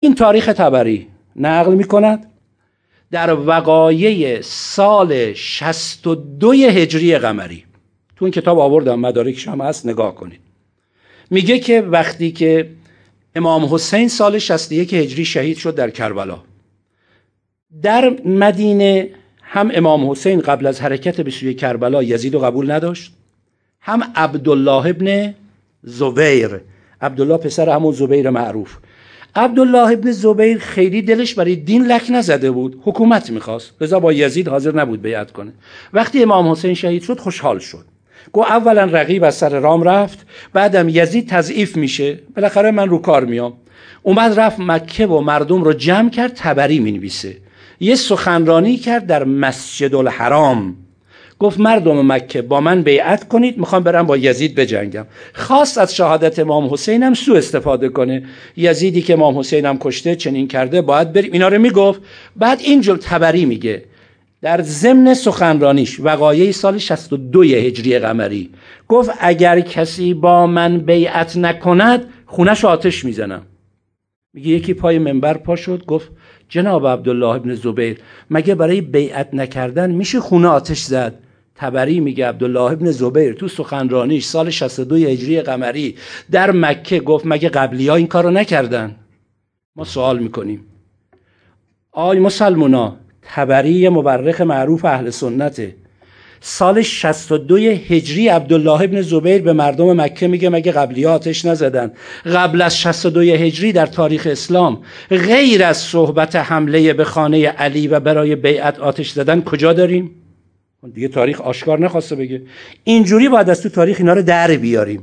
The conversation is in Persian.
این تاریخ تبری نقل می کند در وقایع سال 62 هجری قمری تو این کتاب آوردم مدارکش هم هست نگاه کنید. میگه که وقتی که امام حسین سال 61 هجری شهید شد در کربلا در مدینه هم امام حسین قبل از حرکت به سوی کربلا یزید رو قبول نداشت هم عبدالله ابن زبیر. عبدالله پسر همون زبیر معروف. عبدالله ابن زبیر خیلی دلش برای دین لک نزده بود. حکومت می‌خواست. لذا با یزید حاضر نبود بیعت کنه. وقتی امام حسین شهید شد خوشحال شد. گو اولا رقیب از سر رام رفت بعدم یزید تضعیف میشه. بالاخره من رو کار میام. اومد رفت مکه و مردم رو جمع کرد تبری می‌نویسه. یه سخنرانی کرد در مسجد الحرام گفت مردم مکه با من بیعت کنید می‌خوام برم با یزید بجنگم. خواست از شهادت امام حسین هم سو استفاده کنه. یزیدی که امام حسین کشته چنین کرده باید بریم. اینا رو می‌گفت. بعد اینجور تبری میگه. در ضمن سخنرانیش وقایع سال 62 هجری قمری گفت اگر کسی با من بیعت نکند خونش آتش می‌زنم. میگه یکی پای منبر پا شد گفت جناب عبدالله ابن زبیر مگه برای بیعت نکردن میشه خونه آتش زد؟ تبری میگه عبدالله ابن زبیر تو سخنرانیش سال 62 هجری قمری در مکه گفت مگه قبلی ها این کارو نکردن؟ ما سوال می‌کنیم. آی مسلمونا تبری مورخ معروف اهل سنته سال 62 هجری عبدالله ابن زبیر به مردم مکه میگه مگه قبلی آتش نزدن؟ قبل از 62 هجری در تاریخ اسلام غیر از صحبت حمله به خانه علی و برای بیعت آتش زدن کجا داریم؟ دیگه تاریخ آشکار نخواسته بگه. اینجوری باید از تو تاریخ اینا رو در بیاریم.